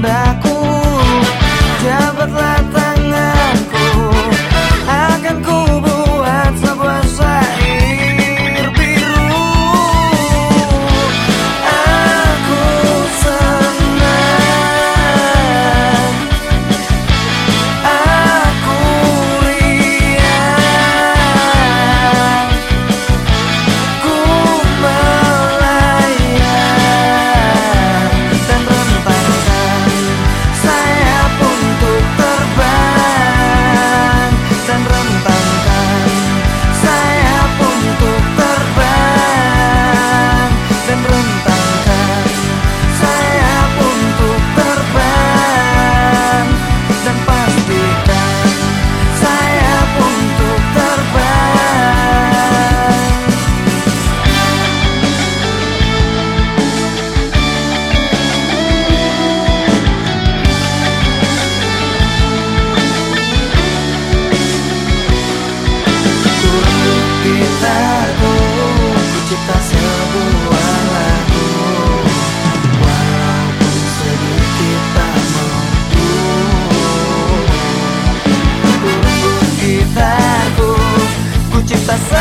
cintaku. Dapatlah estação.